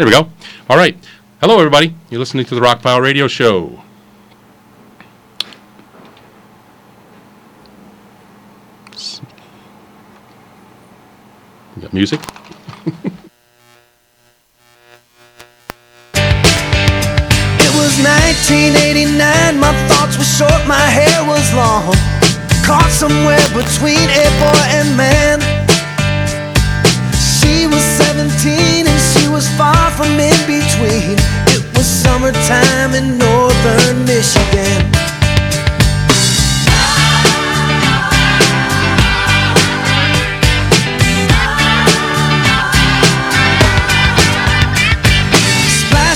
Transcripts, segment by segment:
There we go. All right. Hello, everybody. You're listening to the Rockpile Radio Show. You got music? It was 1989, my thoughts were short, my hair was long. Caught somewhere between a boy and man. From in between. It was summertime in northern Michigan.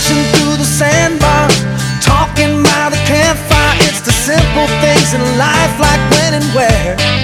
Through the sandbar, talking by the campfire. It's the simple things in life, like when and where.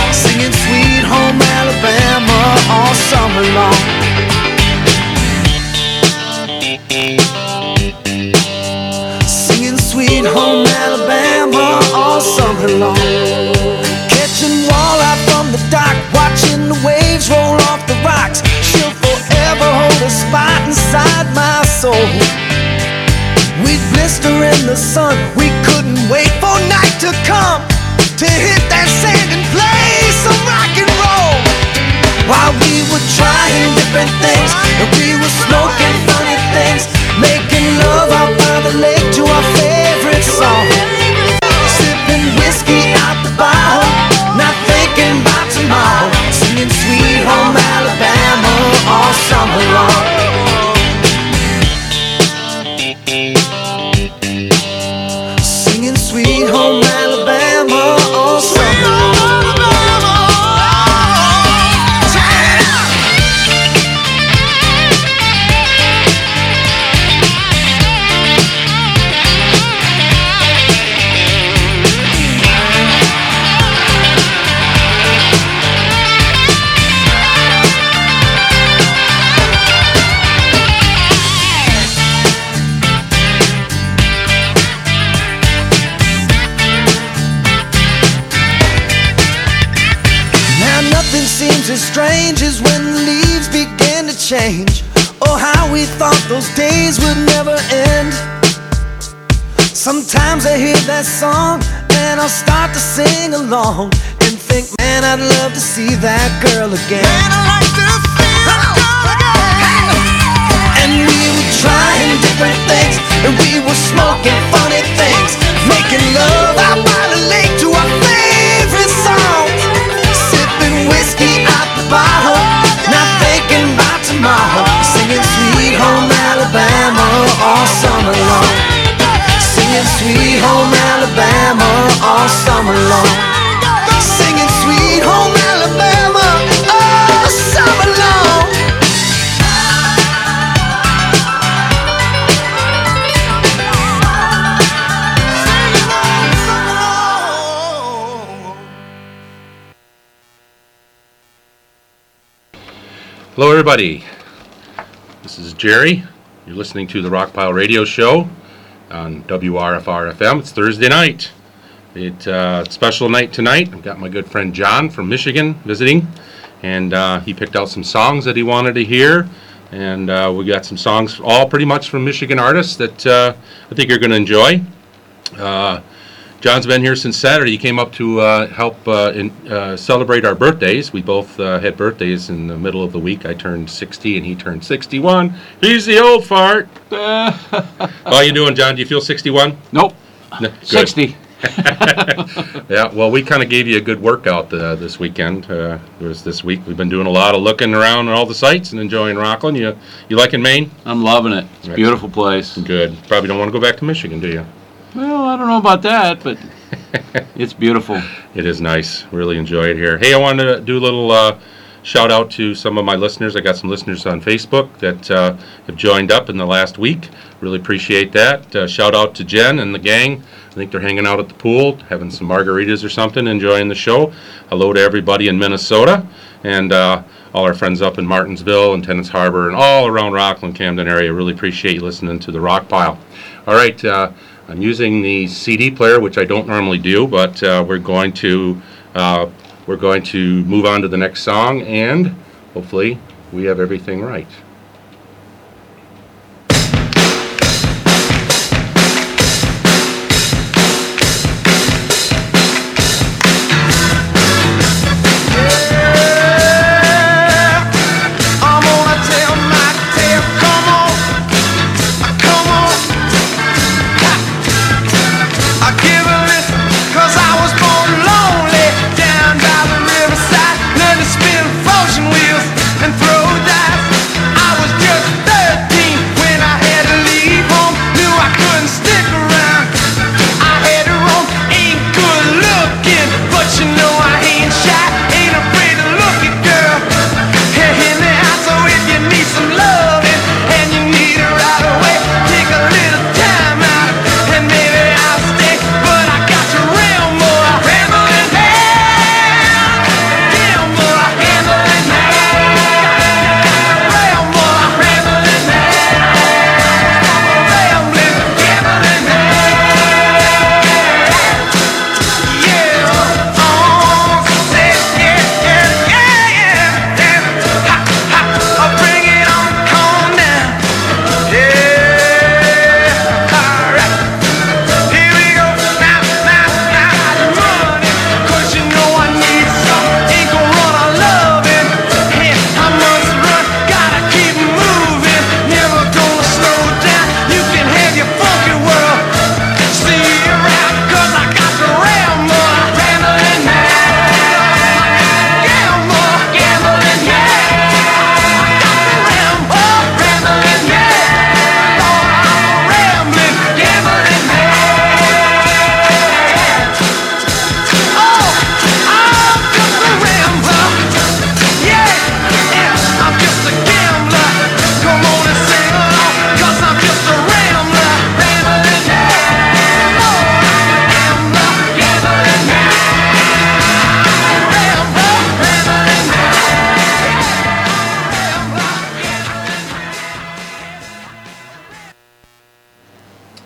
Summer. Catching walleye from the dock, watching the waves roll off the rocks. She'll forever hold a spot inside my soul. We'd blister in the sun, we couldn't wait for night to come to hit that sand and play some rock and roll. While we were trying different things, and we were smoking Hello, everybody. This is Jerry. You're listening to the Rockpile Radio Show on WRFR FM. It's Thursday night. It's a special night tonight. I've got my good friend John from Michigan visiting, and uh, he picked out some songs that he wanted to hear. And uh, we got some songs, all pretty much from Michigan artists that uh, I think you're going to enjoy. John's been here since Saturday. He came up to uh, help uh, in, uh, celebrate our birthdays. We both uh, had birthdays in the middle of the week. I turned 60 and he turned 61. He's the old fart. How you doing, John? Do you feel 61? Nope. No, good. 60. Yeah, well, we kind of gave you a good workout uh, this weekend. Uh, it was this week. We've been doing a lot of looking around at all the sites and enjoying Rockland. You you liking Maine? I'm loving it. It's a beautiful place. Good. Probably don't want to go back to Michigan, do you? Well, I don't know about that, but it's beautiful. It is nice. Really enjoy it here. Hey, I wanted to do a little uh, shout out to some of my listeners. I got some listeners on Facebook that uh, have joined up in the last week. Really appreciate that. Uh, shout out to Jen and the gang. I think they're hanging out at the pool, having some margaritas or something, enjoying the show. Hello to everybody in Minnesota and uh, all our friends up in Martinsville and Tenants Harbor and all around Rockland, Camden area. Really appreciate you listening to the Rock Pile. All right, uh, I'm using the CD player, which I don't normally do, but uh, we're going to uh, we're going to move on to the next song, and hopefully we have everything right.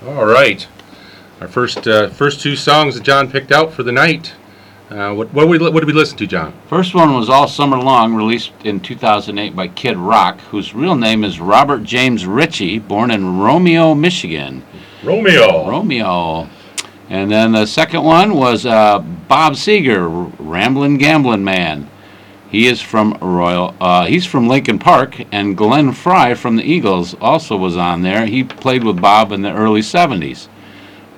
All right, our first uh, first two songs that John picked out for the night. Uh, what what, we, what did we listen to, John? First one was All Summer Long, released in 2008 by Kid Rock, whose real name is Robert James Ritchie, born in Romeo, Michigan. Romeo. Romeo. And then the second one was uh, Bob Seger, Ramblin' Gamblin' Man. He is from Royal. Uh, he's from Lincoln Park, and Glenn Frey from the Eagles also was on there. He played with Bob in the early '70s.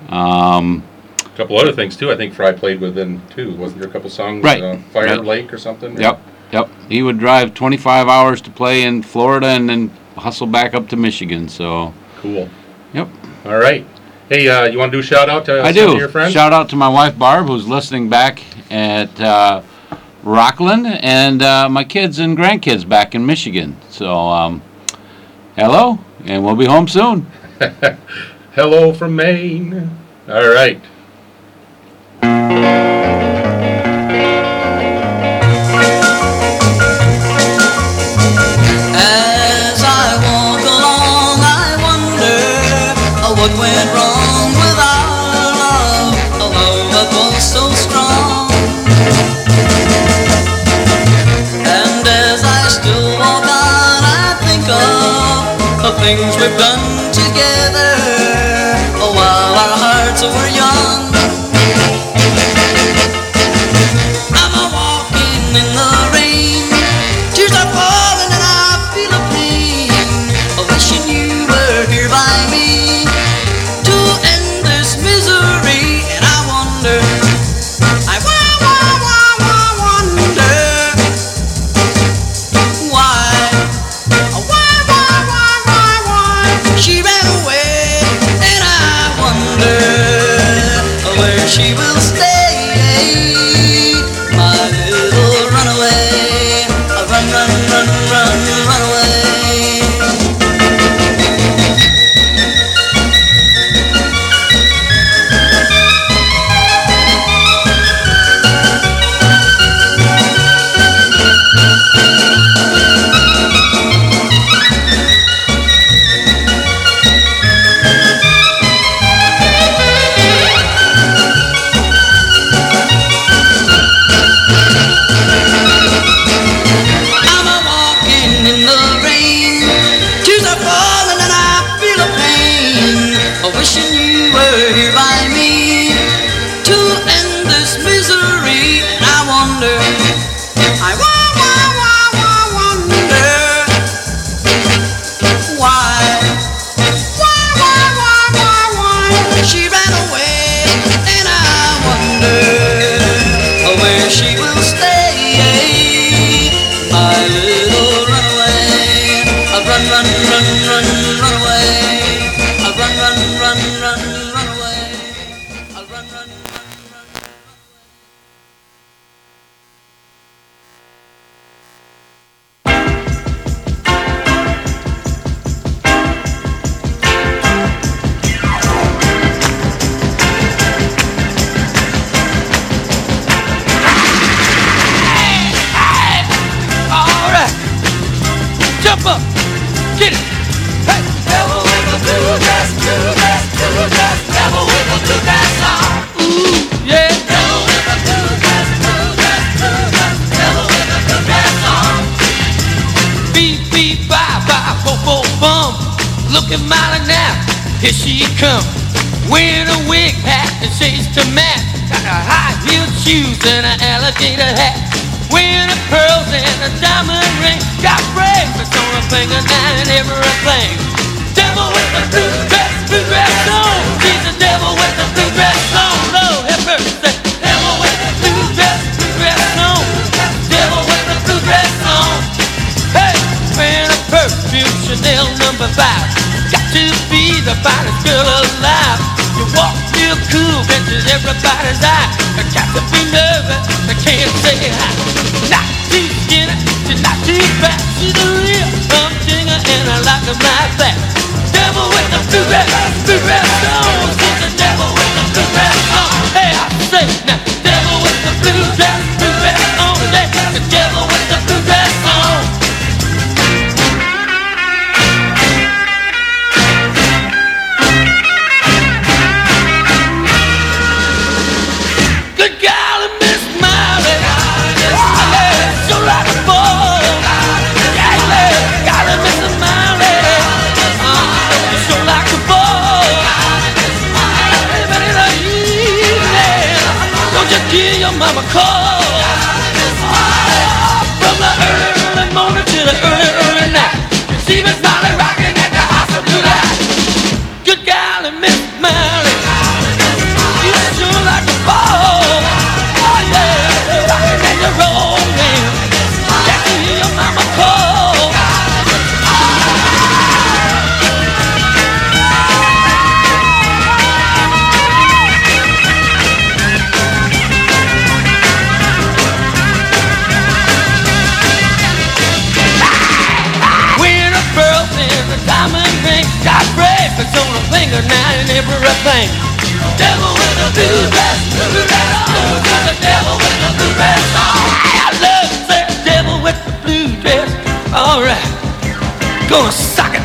Um, A couple other things too. I think Fry played with them too. Wasn't there a couple songs? Right. Uh, Fire Right. Lake or something. Yep, yep. He would drive 25 hours to play in Florida and then hustle back up to Michigan. So, Cool. yep. All right. Hey, uh, you want to do a shout out to I do. your friends? Shout out to my wife Barb, who's listening back at uh, Rockland, and uh, my kids and grandkids back in Michigan. So, um, hello, and we'll be home soon. Hello from Maine. All right. As I walk along, I wonder uh, what went wrong things we've done together uh, while our hearts were young. Looking mighty now. Here she come. Wearing a wig hat and shades to match. Got a high heeled shoes and an alligator hat. Wearing a pearls and a diamond ring. Got bracelets on her finger and everything. Devil with the blue finest girl alive. You walk real cool, catches everybody's eye. I got to be nervous, I can't say hi. Not too skinny, she's not too fat. She's a real humdinger and I like her like that. Devil with the blue dress, blue dress on. She's the devil with the blue dress on. Hey, I say now, devil with the blue dress,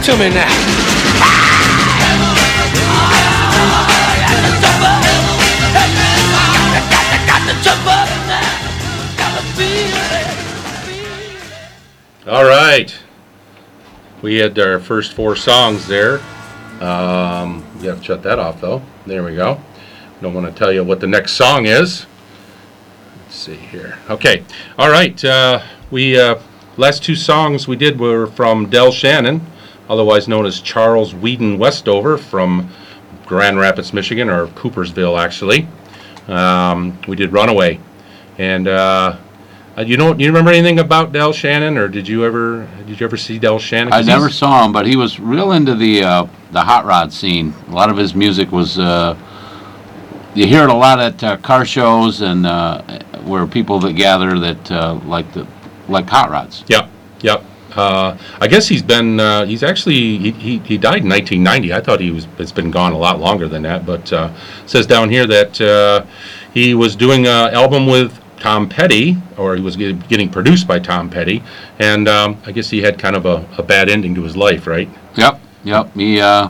to me now. All right. We had our first four songs there. Um, we have to shut that off though. There we go. Don't want to tell you what the next song is. Let's see here. Okay. All right. Uh, we uh, last two songs we did were from Del Shannon, otherwise known as Charles Weedon Westover from Grand Rapids, Michigan, or Coopersville actually. Um, we did Runaway, and uh, uh, you don't you remember anything about Del Shannon, or did you ever did you ever see Del Shannon? I never saw him, but he was real into the uh, the hot rod scene. A lot of his music was. Uh, you hear it a lot at uh, car shows and uh, where people that gather that uh, like the like hot rods. Yep, yep. Uh, I guess he's been uh, he's actually he, he, he died in 1990. I thought he was it's been gone a lot longer than that, but uh, it says down here that uh, he was doing an album with Tom Petty, or he was get- getting produced by Tom Petty, and um, I guess he had kind of a, a bad ending to his life, right? Yep, yep. He uh,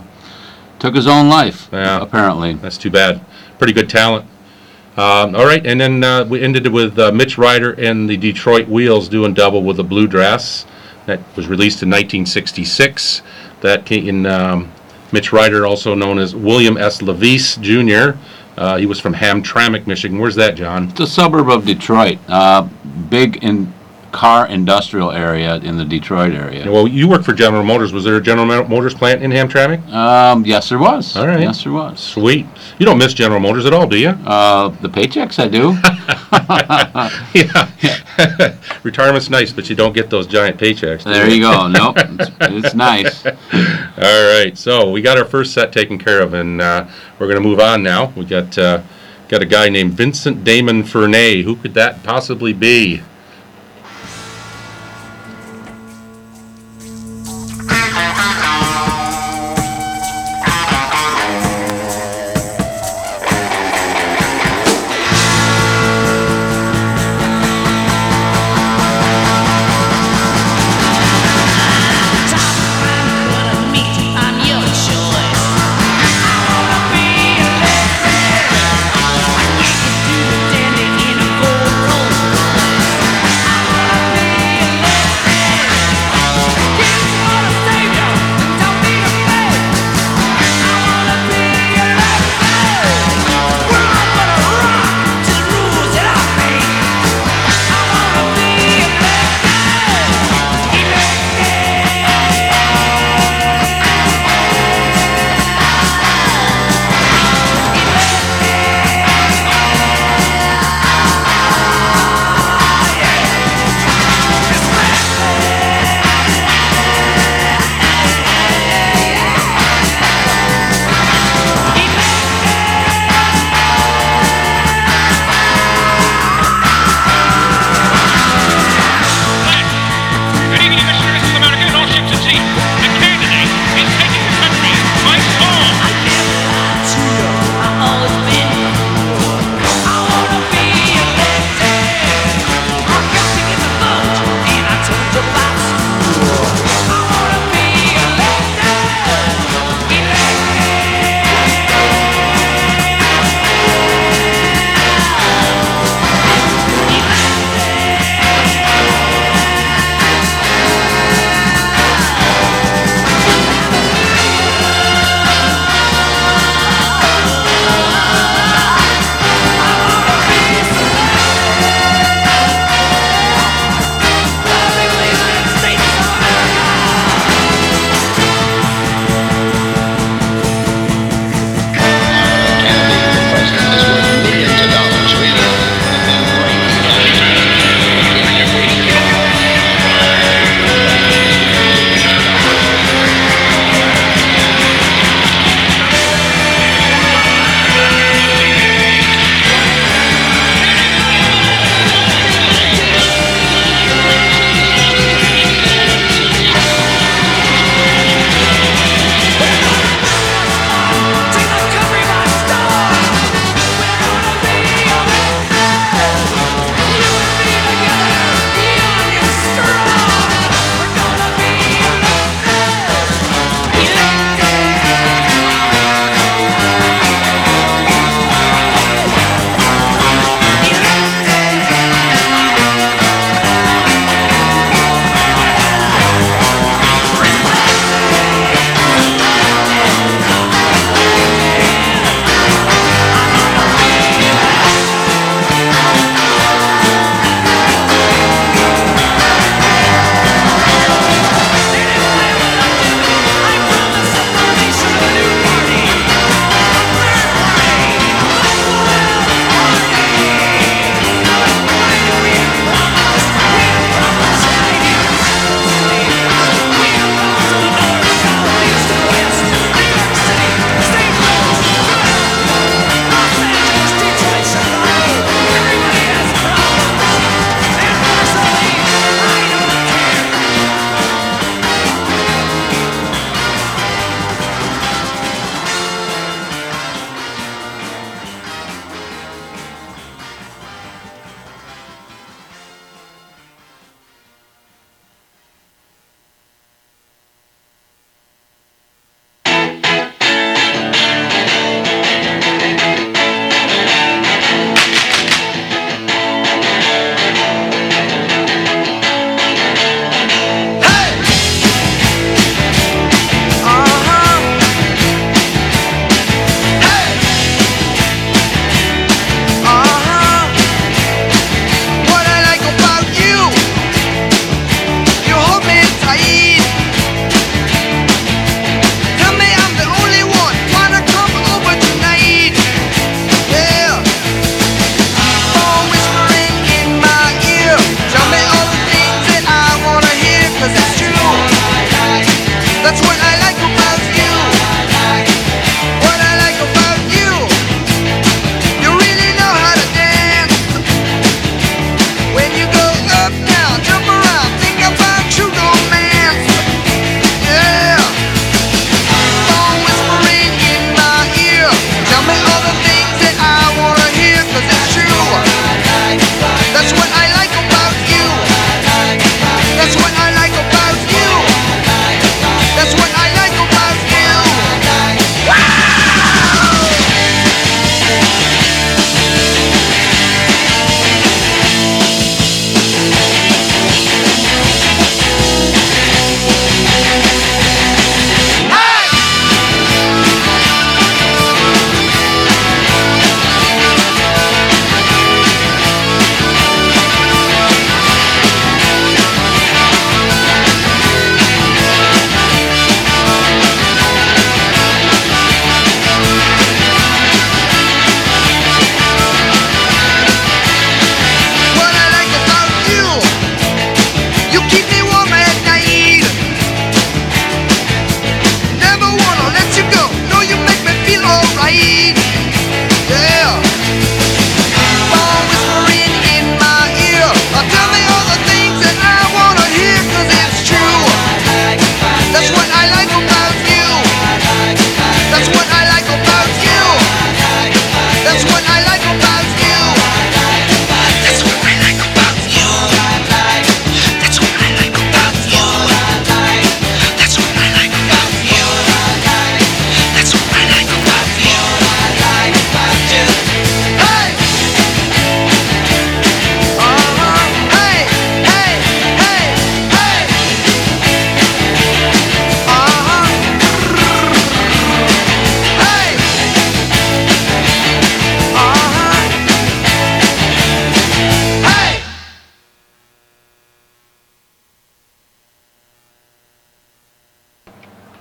took his own life. Yeah. Apparently. That's too bad. Pretty good talent. Um, all right, and then uh, we ended with uh, Mitch Ryder and the Detroit Wheels doing Devil with the Blue Dress. That was released in 1966. That came in um, Mitch Ryder, also known as William S. Levise Jr. Uh, he was from Hamtramck, Michigan. Where's that, John? It's a suburb of Detroit. Uh, big in car industrial area in the Detroit area. Well, you work for General Motors. Was there a General Motors plant in Hamtramck? Um, yes, there was. All right. Yes, there was. Sweet. You don't miss General Motors at all, do you? Uh, the paychecks I do. yeah. Retirement's nice, but you don't get those giant paychecks. there you go. Nope, it's, it's nice. All right, so we got our first set taken care of, and uh, we're going to move on now. We got uh, got a guy named Vincent Damon Furnier. Who could that possibly be?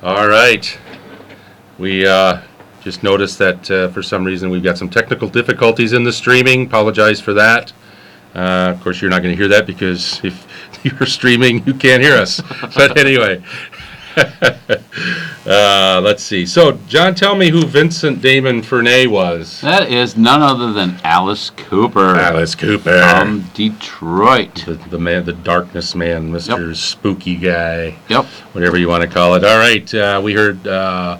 All right. We uh, just noticed that uh, for some reason we've got some technical difficulties in the streaming. Apologize for that. Uh, of course, you're not going to hear that because if you're streaming, you can't hear us. But anyway, uh, let's see. So, John, tell me who Vincent Damon Furnier was. That is none other than Alice Cooper Alice Cooper. from Detroit. the, the man, the darkness man, Mr. Spooky guy, Yep. whatever you want to call it. All right, uh, we heard uh,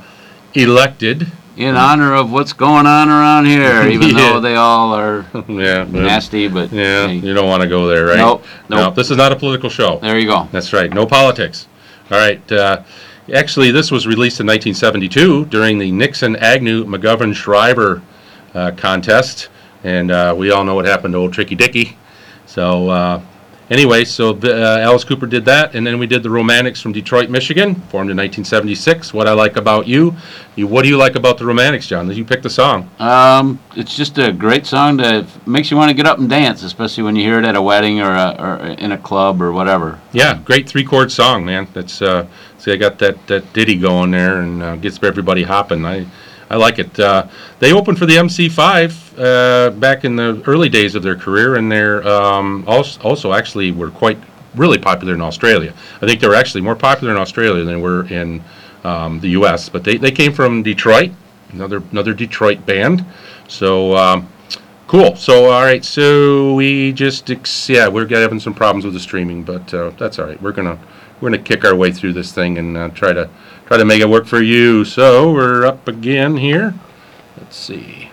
elected. In honor of what's going on around here, even Yeah. though they all are Yeah, nasty, but yeah, hey, you don't want to go there, right? Nope, No, nope. this is not a political show. there you go. That's right, no politics. All right, uh, actually, this was released in 1972 during the Nixon Agnew McGovern Shriver uh, contest, and uh, we all know what happened to old Tricky Dicky. So, uh, anyway, so uh, Alice Cooper did that, and then we did the Romantics from Detroit, Michigan, formed in 1976. What I like about you, you what do you like about the Romantics, John? Did you picked the song. Um, it's just a great song that makes you want to get up and dance, especially when you hear it at a wedding or, a, or in a club or whatever. Yeah, great three chord song, man. That's uh, see, I got that that ditty going there and uh, gets everybody hopping. I I like it. Uh, they opened for the MC5 uh, back in the early days of their career, and they're um, also, also actually were quite really popular in Australia. I think they were actually more popular in Australia than they were in um, the U.S. But they, they came from Detroit, another another Detroit band. So. Um, Cool. So, all right. So we just ex- yeah, we're having some problems with the streaming, but uh, that's all right. We're gonna we're gonna kick our way through this thing and uh, try to try to make it work for you. So we're up again here. Let's see.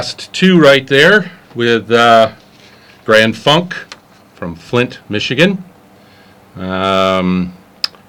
Last two right there with uh, Grand Funk from Flint, Michigan. Um,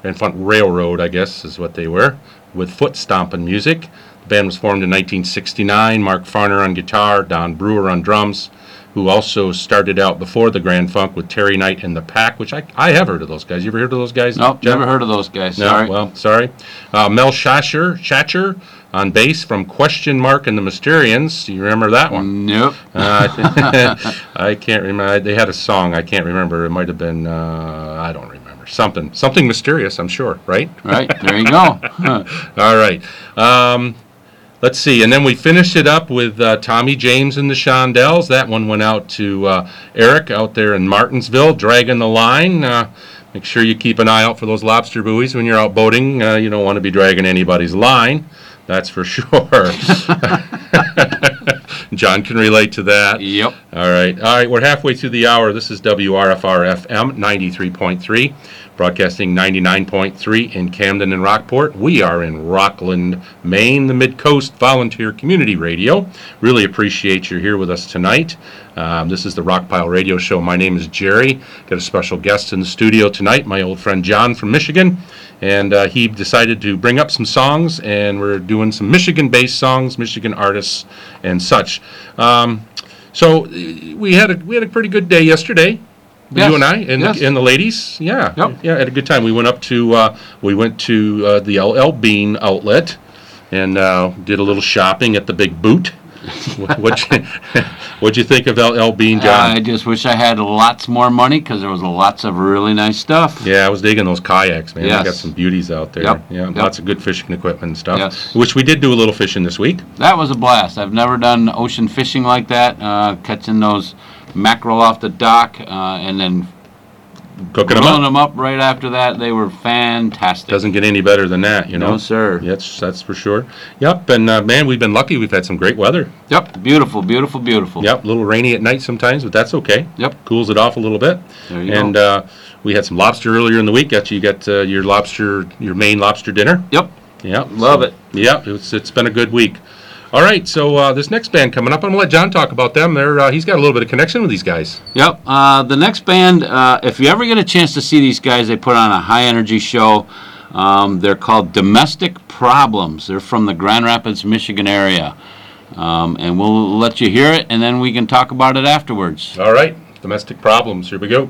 Grand Funk Railroad, I guess, is what they were, with foot stomping music. The band was formed in 1969. Mark Farner on guitar, Don Brewer on drums, who also started out before the Grand Funk with Terry Knight and the Pack, which I, I have heard of those guys. You ever heard of those guys? Nope, Jeff? never heard of those guys. No, Sorry. well, sorry. Uh, Mel Schacher, Schacher on bass from Question Mark and the Mysterians. Do you remember that one? Nope. Uh, I, I can't remember. They had a song. I can't remember. It might have been. Uh, I don't remember. Something. Something mysterious. I'm sure. Right. Right, there you go. Huh. All right. Um, let's see. And then we finished it up with uh, Tommy James and the Shondells. That one went out to uh, Eric out there in Martinsville, dragging the line. Uh, make sure you keep an eye out for those lobster buoys when you're out boating. You don't want to be dragging anybody's line. That's for sure. John can relate to that. Yep. All right. All right. We're halfway through the hour. This is WRFR FM 93.3, broadcasting 99.3 in Camden and Rockport. We are in Rockland, Maine, the Mid Coast Volunteer Community Radio. Really appreciate you're here with us tonight. Um, this is the Rockpile Radio Show. My name is Jerry. Got a special guest in the studio tonight, my old friend John from Michigan. And uh, he decided to bring up some songs, and we're doing some Michigan based songs, Michigan artists, and such. Um, so we had a we had a pretty good day yesterday. Yes, You and I and, yes. the, and the ladies, yeah, Yep. yeah, had a good time. We went up to uh, we went to uh, the LL Bean outlet and uh, did a little shopping at the Big Boot. What what'd you, what'd you think of LL Bean, John? I just wish I had lots more money because there was lots of really nice stuff. yeah, I was digging those kayaks, man. They got some beauties out there. Yep, Yeah, yep. lots of good fishing equipment and stuff. Yes. Which we did do a little fishing this week. That was a blast. I've never done ocean fishing like that, uh, catching those mackerel off the dock uh, and then cooking them up. them up right after that. They were fantastic. Doesn't get any better than that, you know. No, sir. Yes, that's for sure. Yep, and uh, man, we've been lucky. We've had some great weather. Yep. Beautiful, beautiful, beautiful. Yep, a little rainy at night sometimes, but that's okay. Yep. Cools it off a little bit. There you and go. uh, we had some lobster earlier in the week. Got you got uh, your lobster, your Maine lobster dinner. Yep. Yeah, Love it. Yeah, it's it's been a good week. All right, so uh, this next band coming up, I'm gonna let John talk about them. They're uh, he's got a little bit of connection with these guys. Yep. Uh, the next band, uh, if you ever get a chance to see these guys, they put on a high energy show. Um, they're called Domestic Problems. They're from the Grand Rapids, Michigan area. Um, and we'll let you hear it, and then we can talk about it afterwards. All right, domestic problems. Here we go.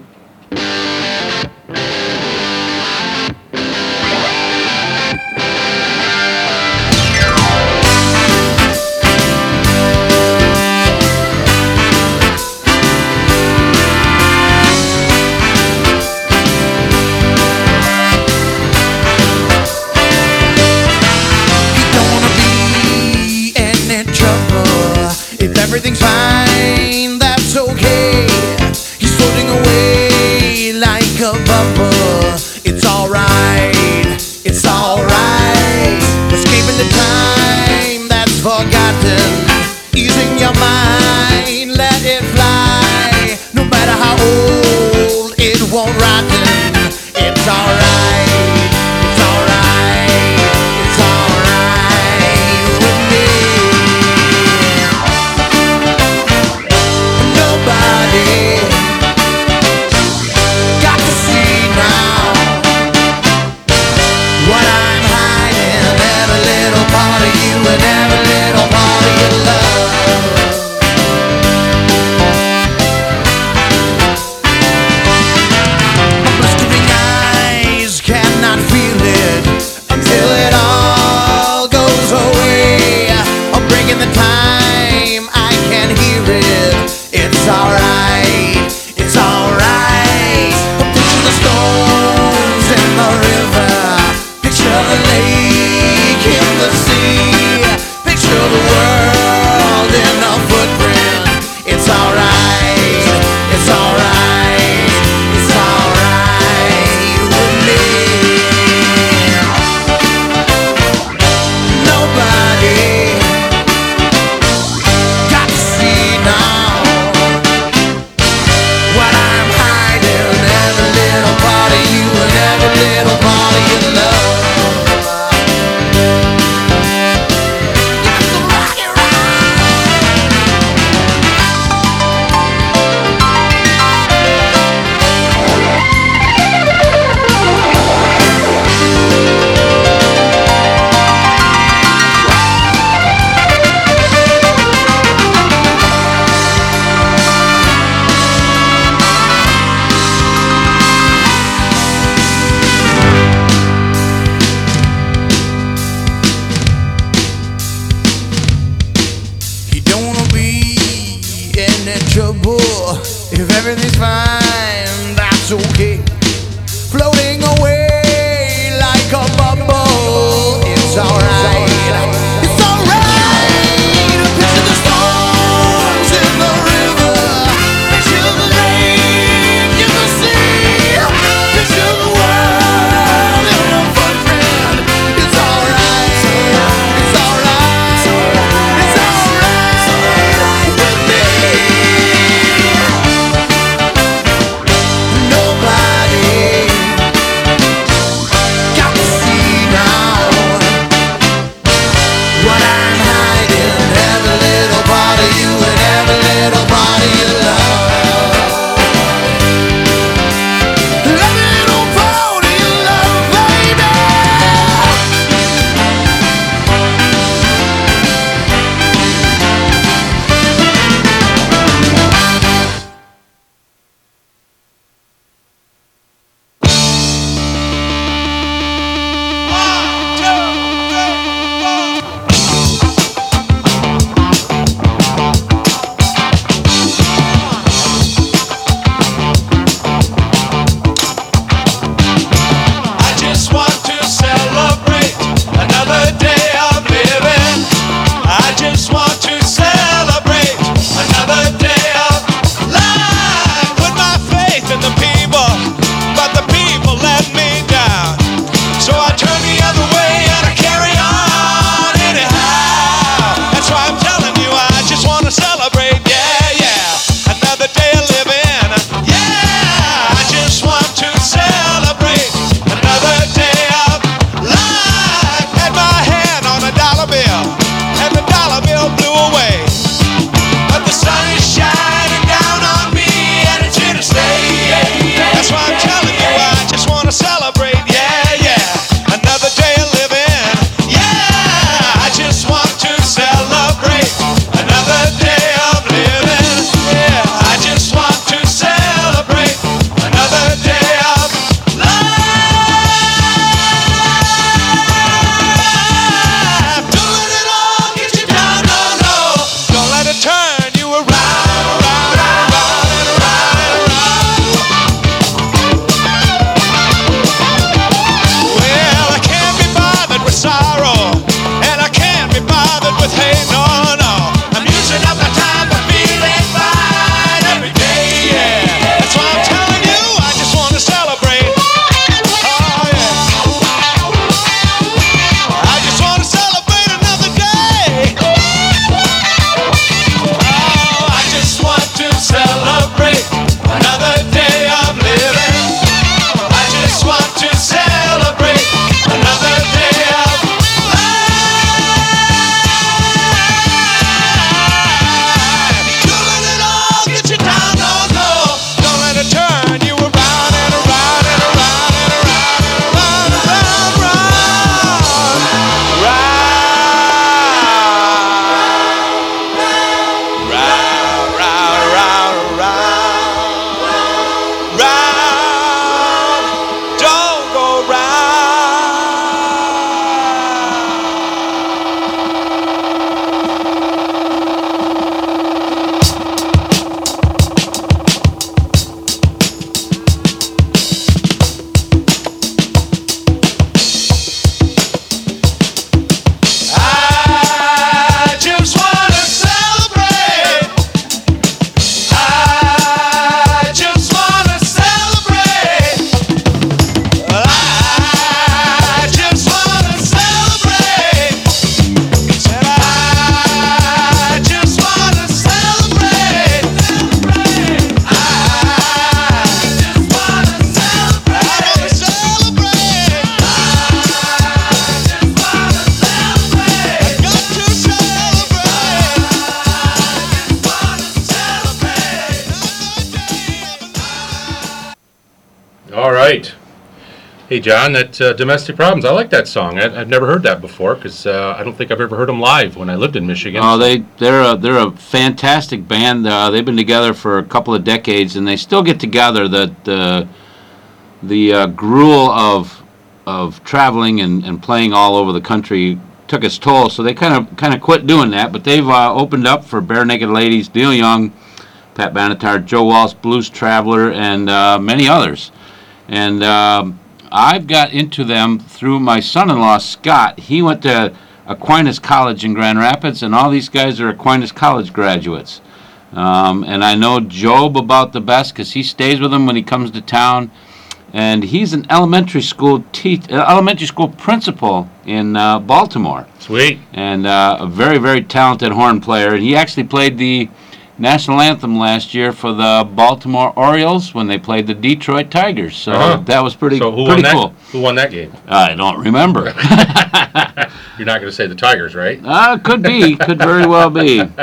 John, that uh, Domestic Problems, I like that song. I, I've never heard that before because uh, I don't think I've ever heard them live when I lived in Michigan. Oh, they they're a, they're a fantastic band. Uh, they've been together for a couple of decades, and they still get together. That the the uh, gruel of of traveling and, and playing all over the country took its toll. So they kind of kind of quit doing that. But they've uh, opened up for Barenaked Ladies, Neil Young, Pat Benatar, Joe Walsh, Blues Traveler, and uh, many others. And um, I've got into them through my son-in-law Scott. He went to Aquinas College in Grand Rapids, and all these guys are Aquinas College graduates. Um, and I know Job about the best because he stays with them when he comes to town. And he's an elementary school teach, uh, elementary school principal in uh, Baltimore, Sweet. and uh, a very very talented horn player. And he actually played the national anthem last year for the Baltimore Orioles when they played the Detroit Tigers. So Uh-huh. that was pretty So who pretty won that? cool. Who won that game? I don't remember. You're not going to say the Tigers, right? uh, could be, could very well be.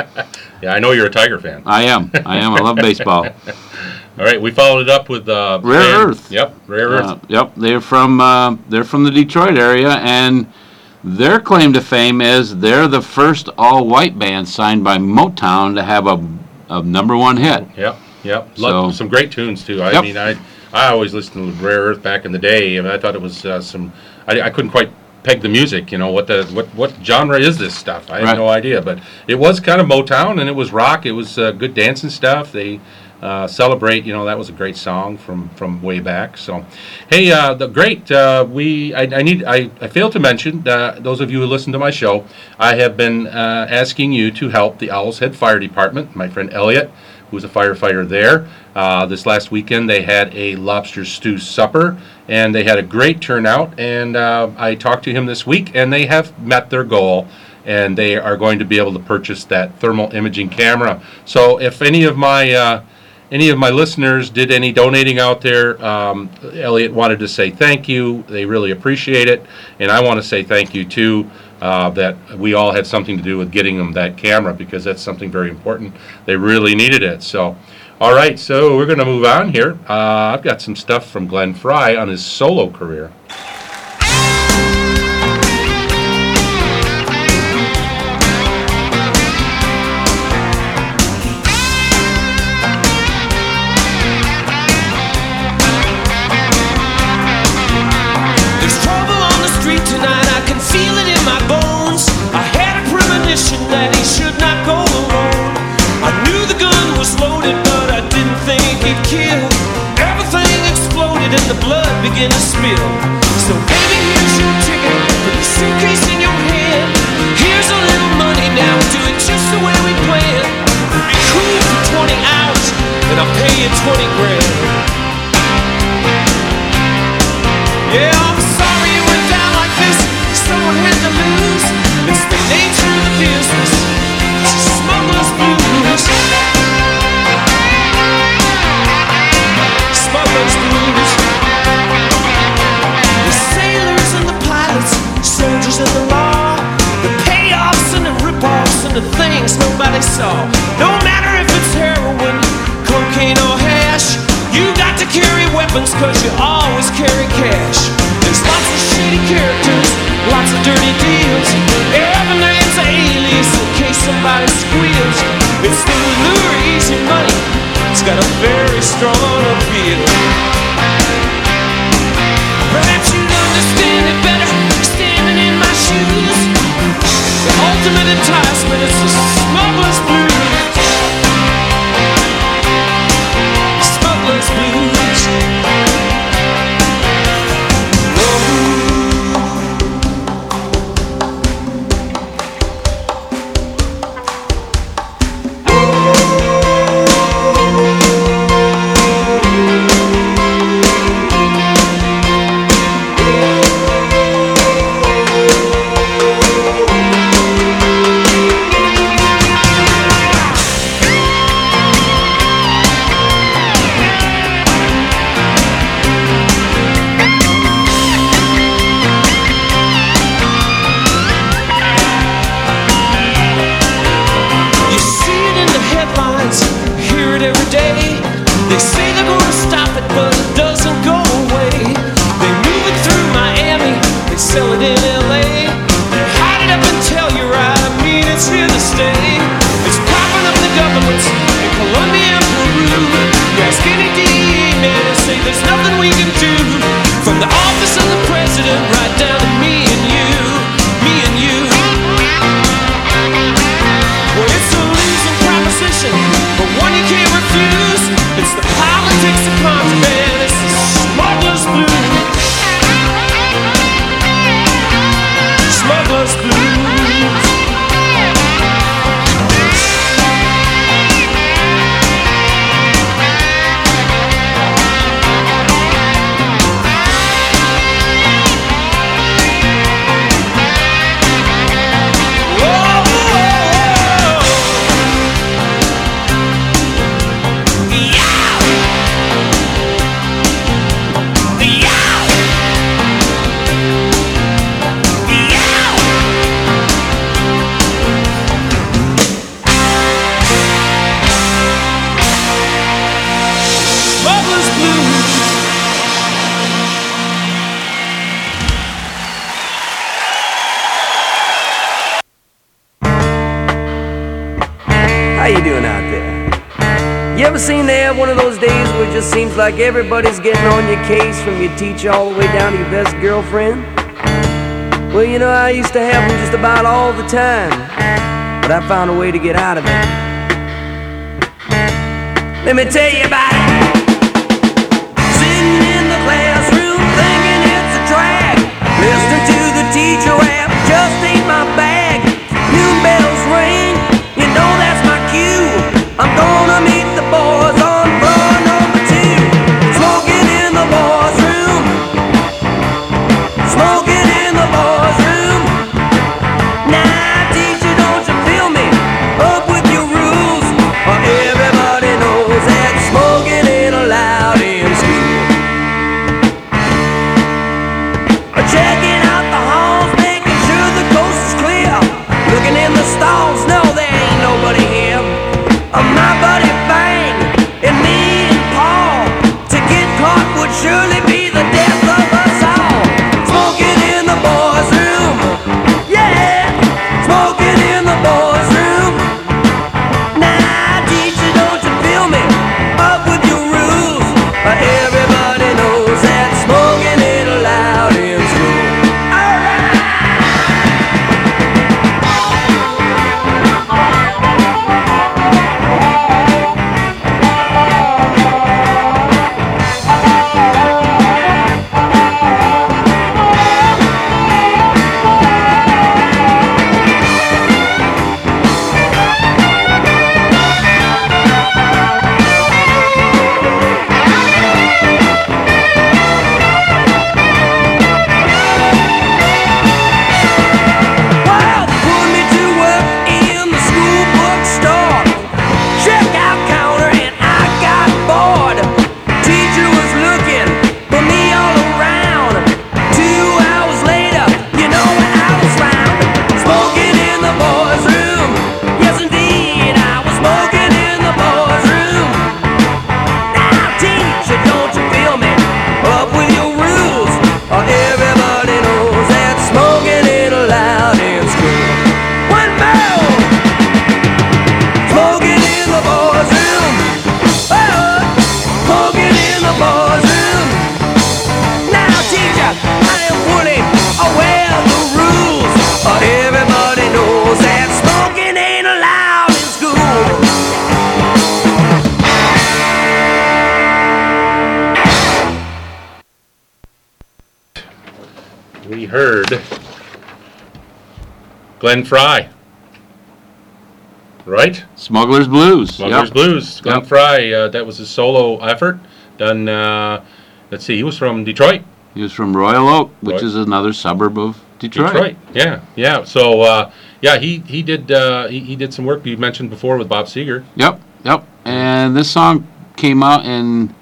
Yeah, I know you're a Tiger fan. I am. I am. I love baseball. All right, we followed it up with uh, Rare band- Earth. Yep, Rare Earth. Uh, yep, they're from uh, they're from the Detroit area, and their claim to fame is they're the first all-white band signed by Motown to have a, a number one hit. Yep, yep. Love So- some great tunes too. I Yep. mean, I I always listened to Rare Earth back in the day, I and I thought it was uh, some. I, I couldn't quite peg the music. You know what the what what genre is this stuff? I had Right. no idea, but it was kind of Motown, and it was rock. It was uh, good dancing stuff. They. Uh, celebrate, you know that was a great song from from way back. So, hey, uh, the great. Uh, we I, I need I, I failed to mention those of you who listen to my show. I have been uh, asking you to help the Owl's Head Fire Department. My friend Elliot who's a firefighter there. Uh, this last weekend, they had a lobster stew supper, and they had a great turnout. And uh, I talked to him this week, and they have met their goal, and they are going to be able to purchase that thermal imaging camera. So, if any of my uh, any of my listeners did any donating out there, um, Elliot wanted to say thank you. They really appreciate it, and I want to say thank you too. Uh, that we all had something to do with getting them that camera because that's something very important. They really needed it. So, all right, so we're going to move on here. Uh, I've got some stuff from Glenn Frey on his solo career. Seem to have one of those days where it just seems like everybody's getting on your case from your teacher all the way down to your best girlfriend? Well, you know, I used to have them just about all the time, but I found a way to get out of it. Let me tell you about it. In the classroom thinking it's a drag. To the teacher just ain't my bag. Bells ring, you know that's my cue. I'm gonna meet the boys Glenn Frey. Right? Smuggler's Blues. Smuggler's Yep. Blues. Glenn Yep. Frey, uh, that was his solo effort. Done, uh, let's see, he was from Detroit. He was from Royal Oak, which is another suburb of Detroit. Detroit. Yeah, yeah. So, uh, yeah, he, he did uh, he, he did some work you mentioned before with Bob Seger. Yep, yep. And this song came out in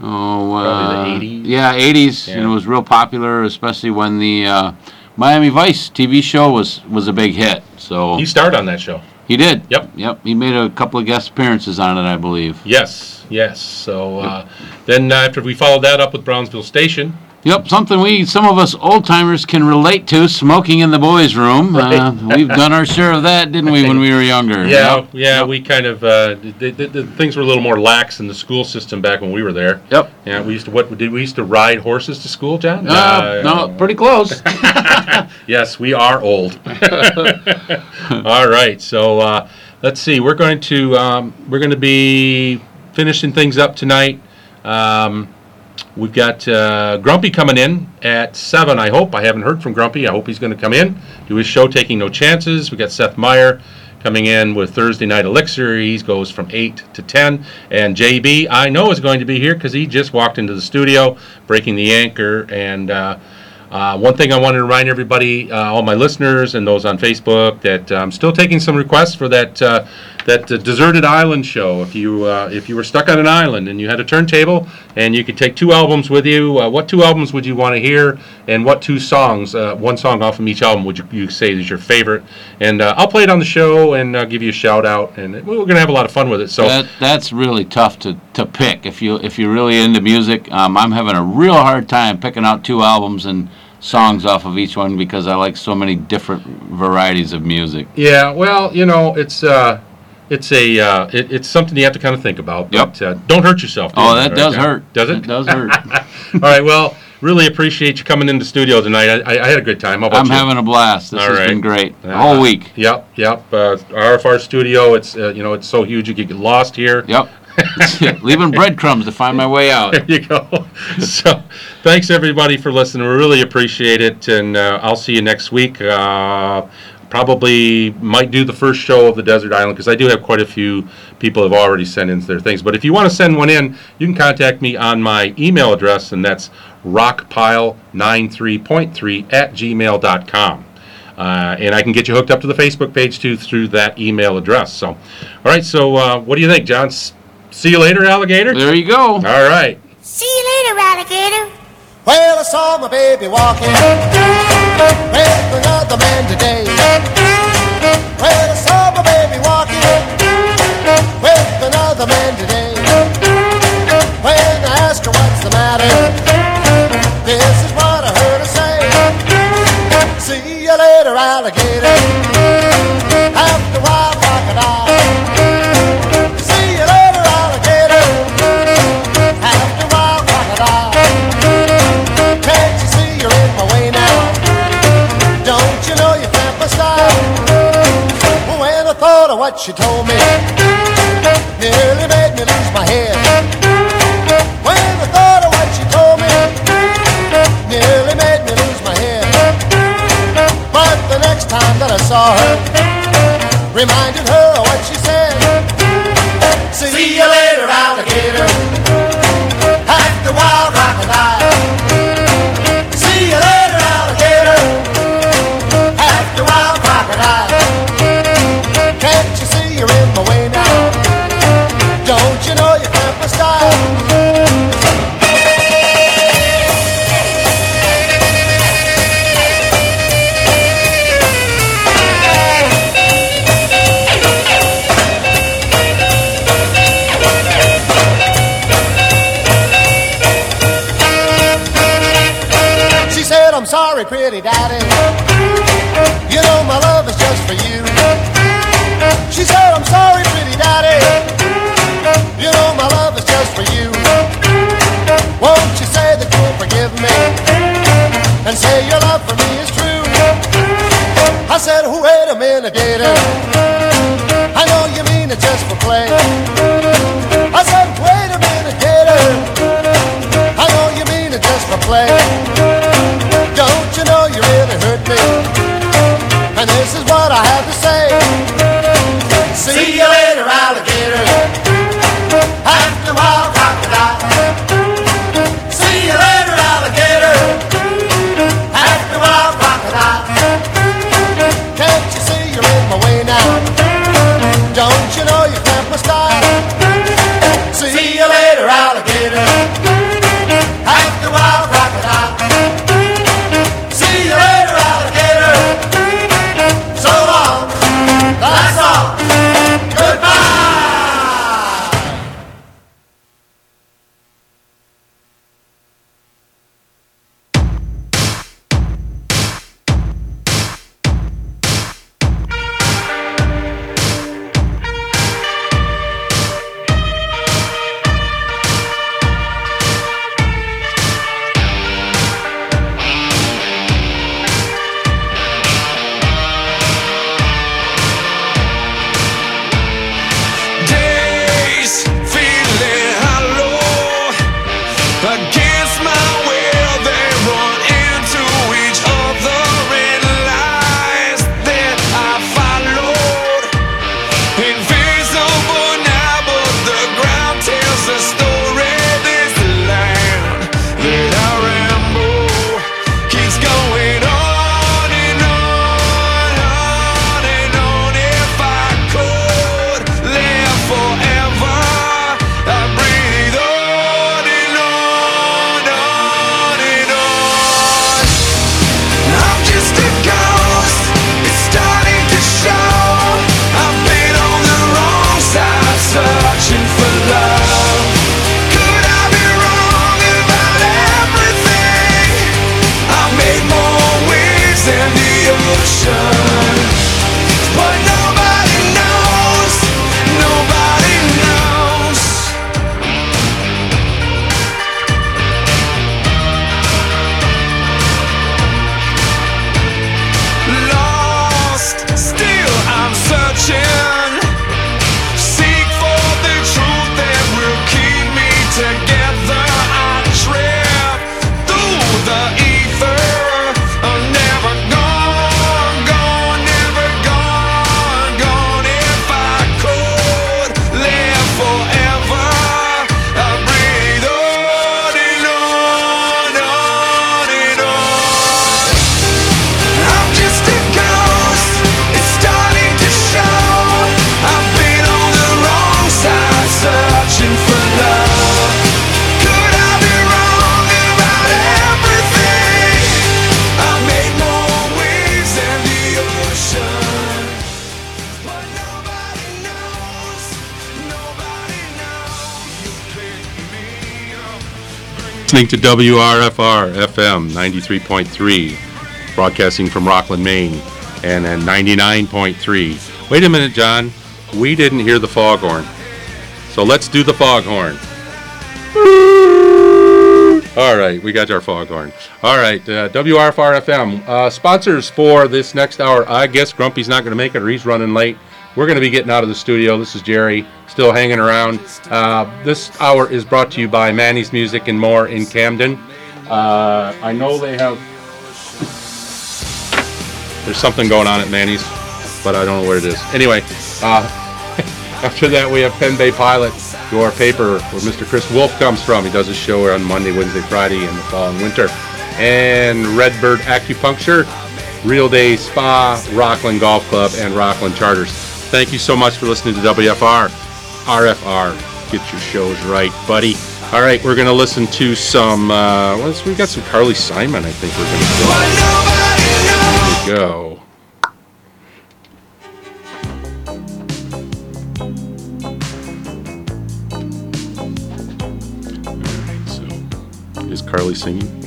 oh Probably uh, the 80s. Yeah, eighties, and it was real popular, especially when the uh, Miami Vice TV show was was a big hit. So He starred on that show. he did. Yep. Yep. He made a couple of guest appearances on it, I believe. Yes, yes. So uh, then after we followed that up with Brownsville Station, Yep, something we some of us old timers can relate to: smoking in the boys' room. Uh, we've done our share of that, didn't we, when we were younger? yeah, Yep. yeah, we kind of uh, the, the, the things were a little more lax in the school system back when we were there. Yep. Yeah, we used to what did we used to ride horses to school, John? Uh, no, pretty close. Yes, we are old. All right, so uh, let's see. We're going to um, we're going to be finishing things up tonight. Um, we've got uh, Grumpy coming in at seven. I hope. I haven't heard from Grumpy. I hope he's going to come in do his show, taking no chances. We've got Seth Meyer coming in with Thursday Night Elixir. He goes from eight to ten, and JB I know is going to be here because he just walked into the studio, breaking the anchor and. Uh, uh, one thing I wanted to remind everybody, uh, all my listeners and those on Facebook, that uh, I'm still taking some requests for that uh, that uh, deserted island show. If you uh, if you were stuck on an island and you had a turntable and you could take two albums with you, uh, what two albums would you want to hear, and what two songs, uh, one song off from each album, would you, you say is your favorite? And uh, I'll play it on the show and uh, give you a shout out, and we're gonna have a lot of fun with it. So That that's really tough to, to pick if you if you're really into music. Um, I'm having a real hard time picking out two albums and songs off of each one because I like so many different varieties of music. Yeah, well, you know, it's uh, it's a uh, it, it's something you have to kind of think about. Yep. But uh, don't hurt yourself. Oh, doing that does there. hurt. Does it? It does hurt. All right. Well, really appreciate you coming into the studio tonight. I, I, I had a good time. I'm you? having a blast. This All has right. been great. The Uh, whole week. Yep, yep. Uh, RFR studio. It's uh, you know it's so huge you could get lost here. Yep. Leaving breadcrumbs to find my way out. There you go. so, thanks everybody for listening. We really appreciate it, and uh, I'll see you next week. Uh, probably might do the first show of the Desert Island because I do have quite a few people have already sent in their things. But if you want to send one in, you can contact me on my email address, and that's rockpile93.3 at gmail.com. Uh, and I can get you hooked up to the Facebook page too through that email address. So, all right. So, uh, what do you think, John? S- see you later, alligator. There you go. All right. See you later, alligator. Well, I saw my baby walking with another man today. Well, I saw my baby walking with another man today. When I asked her what's the matter, this is what I heard her say. See you later, alligator. What she told me, nearly made me lose my head. When I thought of what she told me, nearly made me lose my head. But the next time that I saw her, reminded her of what she said. See you later, alligator. After a while, crocodile. Listening to WRFR FM 93.3, broadcasting from Rockland, Maine, and then 99.3. Wait a minute, John. We didn't hear the foghorn. So let's do the foghorn. All right, we got our foghorn. All right, uh, WRFR FM. Uh, sponsors for this next hour. I guess Grumpy's not going to make it or he's running late. We're going to be getting out of the studio. This is Jerry, still hanging around. Uh, this hour is brought to you by Manny's Music and More in Camden. Uh, I know they have. There's something going on at Manny's, but I don't know what it is. Anyway, uh, after that we have Penn Bay Pilot, your paper where Mr. Chris Wolf comes from. He does his show on Monday, Wednesday, Friday in the fall and winter. And Redbird Acupuncture, Real Day Spa, Rockland Golf Club, and Rockland Charters. Thank you so much for listening to WFR. RFR, get your shows right, buddy. All right, we're going to listen to some, uh, what's, we got some Carly Simon, I think we're going to go. Here we go. Is Carly singing?